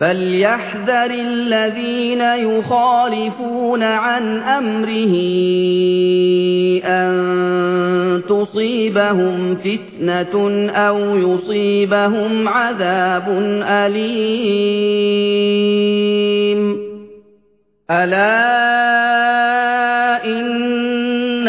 فليحذر الذين يخالفون عن أمره أن تصيبهم فتنة أو يصيبهم عذاب أليم ألا إن